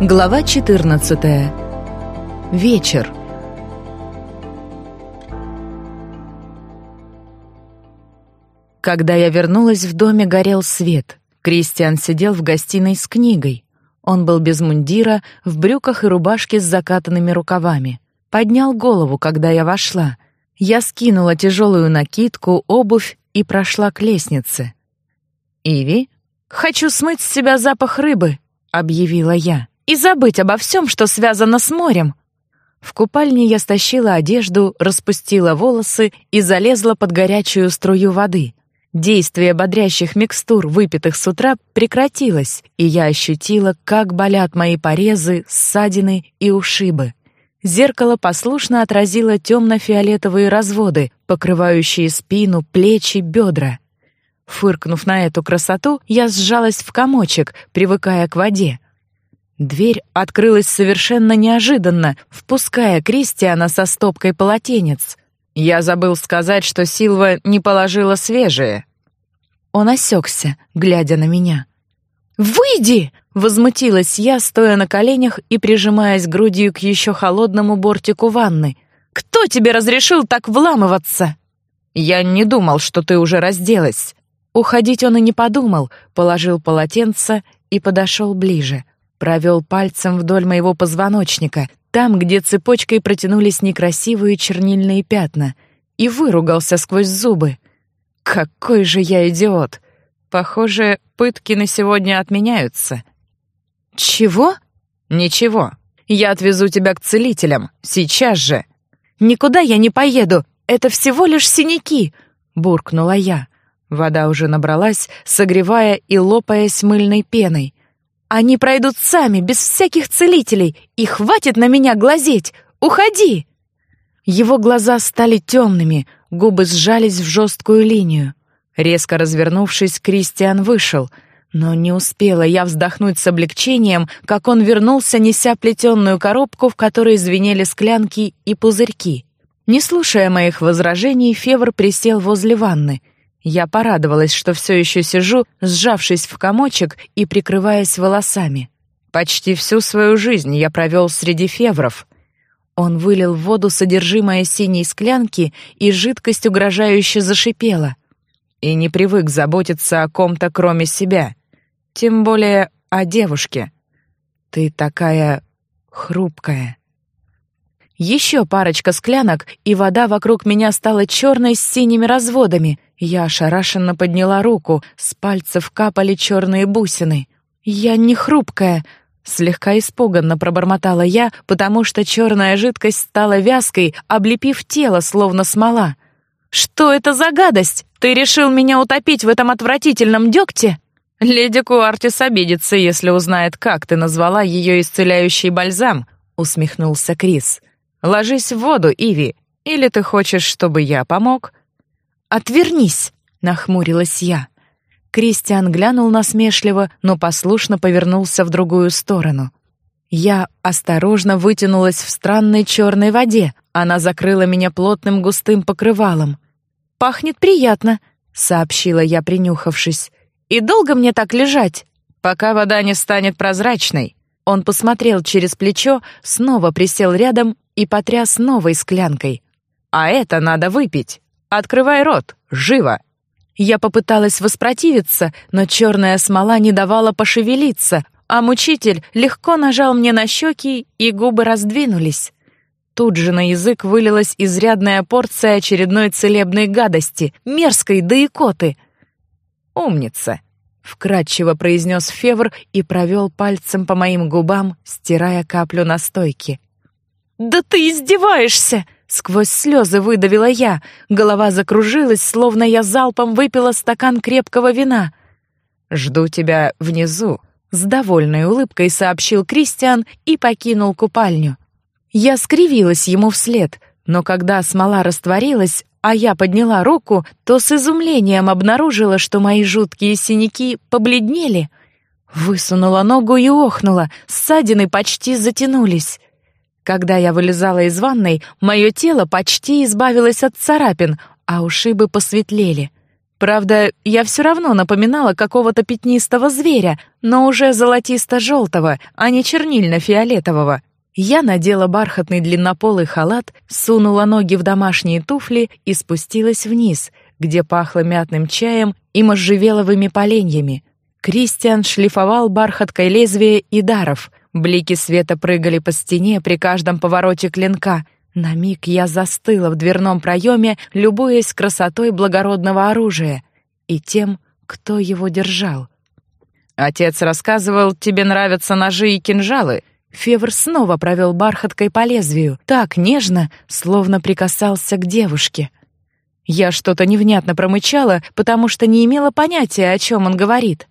Глава 14. Вечер. Когда я вернулась, в доме горел свет. Кристиан сидел в гостиной с книгой. Он был без мундира, в брюках и рубашке с закатанными рукавами. Поднял голову, когда я вошла. Я скинула тяжелую накидку, обувь и прошла к лестнице. «Иви, хочу смыть с себя запах рыбы», — объявила я и забыть обо всем, что связано с морем. В купальне я стащила одежду, распустила волосы и залезла под горячую струю воды. Действие бодрящих микстур, выпитых с утра, прекратилось, и я ощутила, как болят мои порезы, ссадины и ушибы. Зеркало послушно отразило темно-фиолетовые разводы, покрывающие спину, плечи, бедра. Фыркнув на эту красоту, я сжалась в комочек, привыкая к воде. Дверь открылась совершенно неожиданно, впуская Кристиана со стопкой полотенец. Я забыл сказать, что Силва не положила свежие. Он осекся, глядя на меня. «Выйди!» — возмутилась я, стоя на коленях и прижимаясь грудью к еще холодному бортику ванны. «Кто тебе разрешил так вламываться?» «Я не думал, что ты уже разделась». Уходить он и не подумал, положил полотенце и подошел ближе — Провел пальцем вдоль моего позвоночника, там, где цепочкой протянулись некрасивые чернильные пятна, и выругался сквозь зубы. Какой же я идиот! Похоже, пытки на сегодня отменяются. Чего? Ничего. Я отвезу тебя к целителям. Сейчас же. Никуда я не поеду. Это всего лишь синяки, буркнула я. Вода уже набралась, согревая и лопаясь мыльной пеной. Они пройдут сами, без всяких целителей, и хватит на меня глазеть! Уходи!» Его глаза стали темными, губы сжались в жесткую линию. Резко развернувшись, Кристиан вышел, но не успела я вздохнуть с облегчением, как он вернулся, неся плетенную коробку, в которой звенели склянки и пузырьки. Не слушая моих возражений, Февр присел возле ванны — я порадовалась, что все еще сижу, сжавшись в комочек и прикрываясь волосами. Почти всю свою жизнь я провел среди февров. Он вылил в воду содержимое синей склянки, и жидкость угрожающе зашипела. И не привык заботиться о ком-то, кроме себя. Тем более о девушке. Ты такая хрупкая. Еще парочка склянок, и вода вокруг меня стала черной с синими разводами. Я ошарашенно подняла руку, с пальцев капали черные бусины. «Я не хрупкая», — слегка испуганно пробормотала я, потому что черная жидкость стала вязкой, облепив тело, словно смола. «Что это за гадость? Ты решил меня утопить в этом отвратительном дегте?» «Леди Куартис обидится, если узнает, как ты назвала ее исцеляющий бальзам», — усмехнулся Крис. Ложись в воду, Иви, или ты хочешь, чтобы я помог?» «Отвернись!» — нахмурилась я. Кристиан глянул насмешливо, но послушно повернулся в другую сторону. Я осторожно вытянулась в странной черной воде. Она закрыла меня плотным густым покрывалом. «Пахнет приятно», — сообщила я, принюхавшись. «И долго мне так лежать?» «Пока вода не станет прозрачной». Он посмотрел через плечо, снова присел рядом и потряс новой склянкой. «А это надо выпить! Открывай рот! Живо!» Я попыталась воспротивиться, но черная смола не давала пошевелиться, а мучитель легко нажал мне на щеки, и губы раздвинулись. Тут же на язык вылилась изрядная порция очередной целебной гадости, мерзкой да икоты. «Умница!» — вкратчиво произнес Февр и провел пальцем по моим губам, стирая каплю настойки. «Да ты издеваешься!» Сквозь слезы выдавила я. Голова закружилась, словно я залпом выпила стакан крепкого вина. «Жду тебя внизу», — с довольной улыбкой сообщил Кристиан и покинул купальню. Я скривилась ему вслед, но когда смола растворилась, а я подняла руку, то с изумлением обнаружила, что мои жуткие синяки побледнели. Высунула ногу и охнула, ссадины почти затянулись. Когда я вылезала из ванной, мое тело почти избавилось от царапин, а ушибы посветлели. Правда, я все равно напоминала какого-то пятнистого зверя, но уже золотисто-желтого, а не чернильно-фиолетового. Я надела бархатный длиннополый халат, сунула ноги в домашние туфли и спустилась вниз, где пахло мятным чаем и можжевеловыми поленьями. Кристиан шлифовал бархаткой лезвие и даров. Блики света прыгали по стене при каждом повороте клинка. На миг я застыла в дверном проеме, любуясь красотой благородного оружия и тем, кто его держал. «Отец рассказывал, тебе нравятся ножи и кинжалы», Февр снова провел бархаткой по лезвию, так нежно, словно прикасался к девушке. Я что-то невнятно промычала, потому что не имела понятия, о чем он говорит.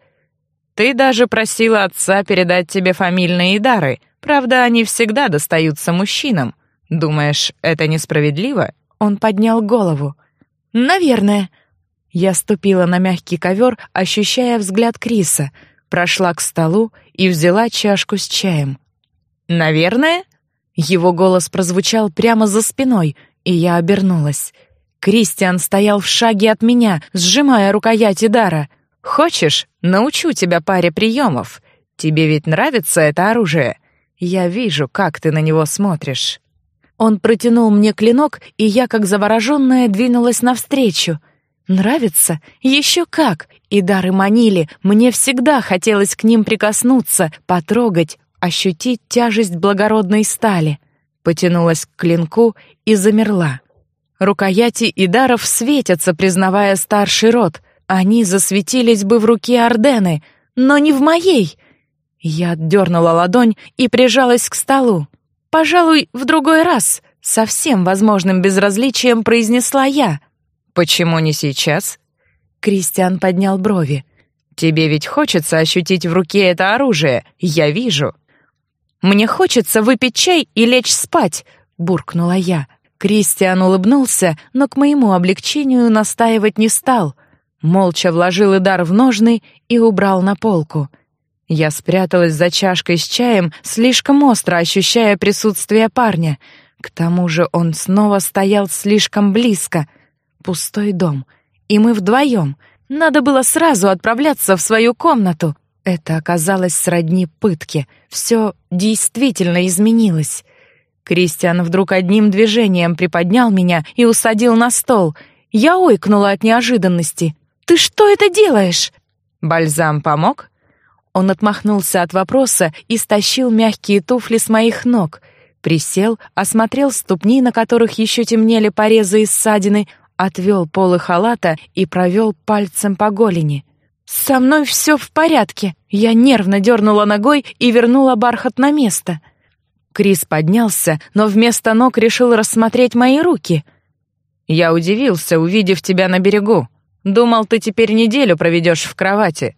«Ты даже просила отца передать тебе фамильные дары. Правда, они всегда достаются мужчинам. Думаешь, это несправедливо?» Он поднял голову. «Наверное». Я ступила на мягкий ковер, ощущая взгляд Криса, прошла к столу и взяла чашку с чаем. «Наверное?» Его голос прозвучал прямо за спиной, и я обернулась. Кристиан стоял в шаге от меня, сжимая рукоять Идара. «Хочешь, научу тебя паре приемов? Тебе ведь нравится это оружие? Я вижу, как ты на него смотришь». Он протянул мне клинок, и я, как завороженная, двинулась навстречу. «Нравится? Еще как!» И дары манили, мне всегда хотелось к ним прикоснуться, потрогать, ощутить тяжесть благородной стали. Потянулась к клинку и замерла. Рукояти Идаров светятся, признавая старший род. Они засветились бы в руке Ордены, но не в моей. Я отдернула ладонь и прижалась к столу. «Пожалуй, в другой раз», — со всем возможным безразличием произнесла я. «Почему не сейчас?» Кристиан поднял брови. «Тебе ведь хочется ощутить в руке это оружие, я вижу». «Мне хочется выпить чай и лечь спать», — буркнула я. Кристиан улыбнулся, но к моему облегчению настаивать не стал. Молча вложил Идар в ножны и убрал на полку. Я спряталась за чашкой с чаем, слишком остро ощущая присутствие парня. К тому же он снова стоял слишком близко. Пустой дом. И мы вдвоем. Надо было сразу отправляться в свою комнату. Это оказалось сродни пытке. Все действительно изменилось. Кристиан вдруг одним движением приподнял меня и усадил на стол. Я ойкнула от неожиданности. «Ты что это делаешь?» «Бальзам помог?» Он отмахнулся от вопроса и стащил мягкие туфли с моих ног. Присел, осмотрел ступни, на которых еще темнели порезы и ссадины, отвел полы халата и провел пальцем по голени. «Со мной все в порядке!» Я нервно дернула ногой и вернула бархат на место. Крис поднялся, но вместо ног решил рассмотреть мои руки. «Я удивился, увидев тебя на берегу. Думал, ты теперь неделю проведешь в кровати».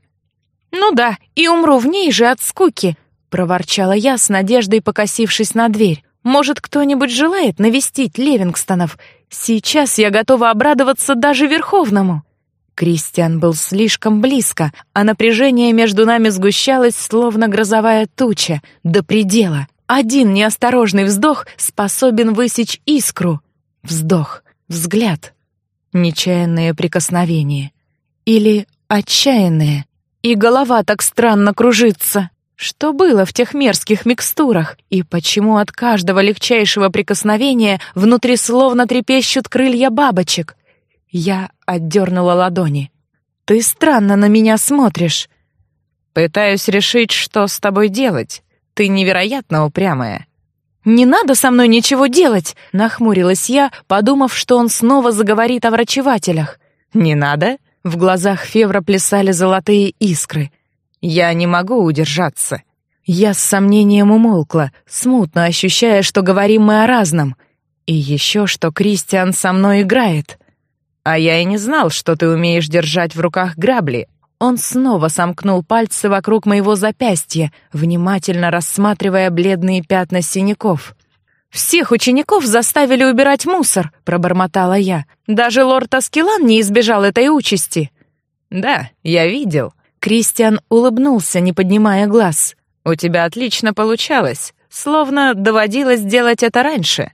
«Ну да, и умру в ней же от скуки», — проворчала я с надеждой, покосившись на дверь. «Может, кто-нибудь желает навестить Левингстонов? Сейчас я готова обрадоваться даже Верховному». Кристиан был слишком близко, а напряжение между нами сгущалось, словно грозовая туча, до предела. Один неосторожный вздох способен высечь искру. Вздох, взгляд, нечаянное прикосновение. Или отчаянное. И голова так странно кружится. Что было в тех мерзких микстурах? И почему от каждого легчайшего прикосновения внутри словно трепещут крылья бабочек? Я отдернула ладони. «Ты странно на меня смотришь». «Пытаюсь решить, что с тобой делать. Ты невероятно упрямая». «Не надо со мной ничего делать!» — нахмурилась я, подумав, что он снова заговорит о врачевателях. «Не надо?» — в глазах Февра плясали золотые искры. «Я не могу удержаться». Я с сомнением умолкла, смутно ощущая, что говорим мы о разном. И еще, что Кристиан со мной играет. «А я и не знал, что ты умеешь держать в руках грабли». Он снова сомкнул пальцы вокруг моего запястья, внимательно рассматривая бледные пятна синяков. «Всех учеников заставили убирать мусор», — пробормотала я. «Даже лорд Аскелан не избежал этой участи». «Да, я видел». Кристиан улыбнулся, не поднимая глаз. «У тебя отлично получалось, словно доводилось делать это раньше».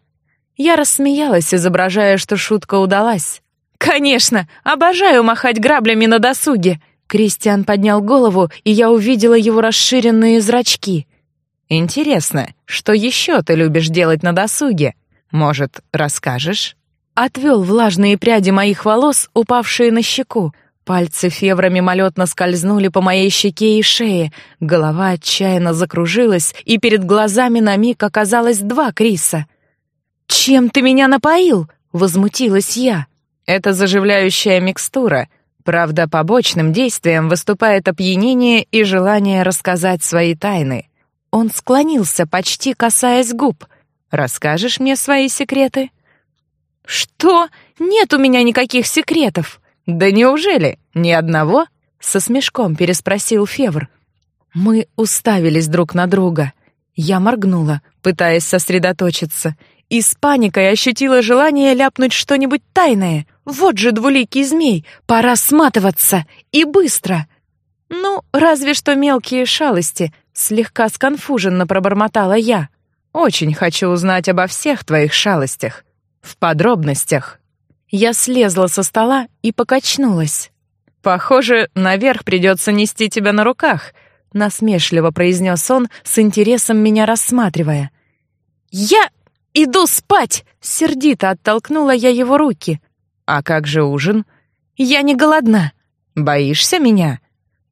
Я рассмеялась, изображая, что шутка удалась. «Конечно! Обожаю махать граблями на досуге!» Кристиан поднял голову, и я увидела его расширенные зрачки. «Интересно, что еще ты любишь делать на досуге? Может, расскажешь?» Отвел влажные пряди моих волос, упавшие на щеку. Пальцы Февра мимолетно скользнули по моей щеке и шее, голова отчаянно закружилась, и перед глазами на миг оказалось два Криса. «Чем ты меня напоил?» — возмутилась я. «Это заживляющая микстура», Правда, побочным действием выступает опьянение и желание рассказать свои тайны. Он склонился, почти касаясь губ. «Расскажешь мне свои секреты?» «Что? Нет у меня никаких секретов!» «Да неужели? Ни одного?» Со смешком переспросил Февр. Мы уставились друг на друга. Я моргнула, пытаясь сосредоточиться, и с паникой ощутила желание ляпнуть что-нибудь тайное. Вот же двуликий змей, пора сматываться, и быстро. Ну, разве что мелкие шалости, слегка сконфуженно пробормотала я. Очень хочу узнать обо всех твоих шалостях. В подробностях. Я слезла со стола и покачнулась. Похоже, наверх придется нести тебя на руках, насмешливо произнес он, с интересом меня рассматривая. Я иду спать, сердито оттолкнула я его руки. А как же ужин? Я не голодна. Боишься меня?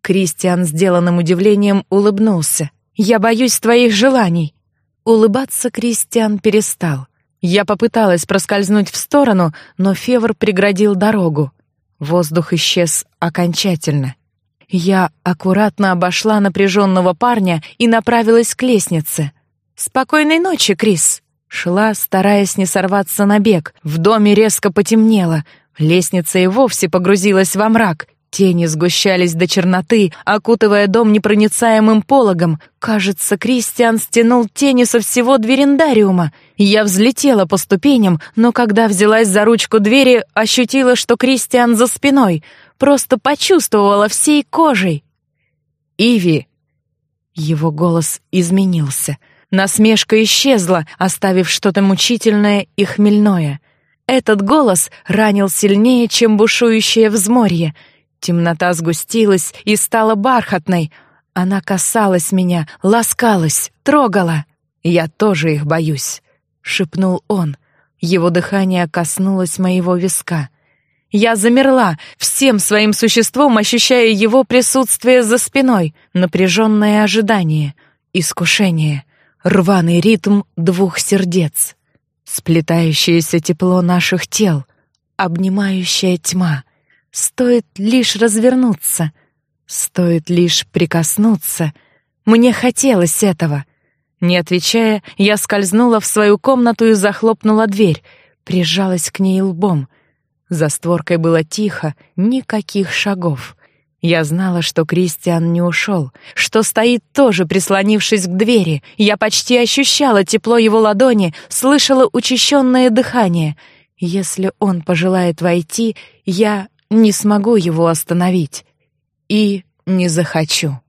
Кристиан сделанным удивлением улыбнулся. Я боюсь твоих желаний. Улыбаться Кристиан перестал. Я попыталась проскользнуть в сторону, но Февр преградил дорогу. Воздух исчез окончательно. Я аккуратно обошла напряженного парня и направилась к лестнице. «Спокойной ночи, Крис!» Шла, стараясь не сорваться на бег. В доме резко потемнело. Лестница и вовсе погрузилась во мрак. Тени сгущались до черноты, окутывая дом непроницаемым пологом. Кажется, Кристиан стянул тени со всего дверендариума. Я взлетела по ступеням, но когда взялась за ручку двери, ощутила, что Кристиан за спиной. Просто почувствовала всей кожей. «Иви!» Его голос изменился — Насмешка исчезла, оставив что-то мучительное и хмельное. Этот голос ранил сильнее, чем бушующее взморье. Темнота сгустилась и стала бархатной. Она касалась меня, ласкалась, трогала. «Я тоже их боюсь», — шепнул он. Его дыхание коснулось моего виска. Я замерла, всем своим существом ощущая его присутствие за спиной, напряженное ожидание, искушение рваный ритм двух сердец, сплетающееся тепло наших тел, обнимающая тьма. Стоит лишь развернуться, стоит лишь прикоснуться. Мне хотелось этого. Не отвечая, я скользнула в свою комнату и захлопнула дверь, прижалась к ней лбом. За створкой было тихо, никаких шагов. Я знала, что Кристиан не ушел, что стоит тоже, прислонившись к двери. Я почти ощущала тепло его ладони, слышала учащенное дыхание. Если он пожелает войти, я не смогу его остановить. И не захочу.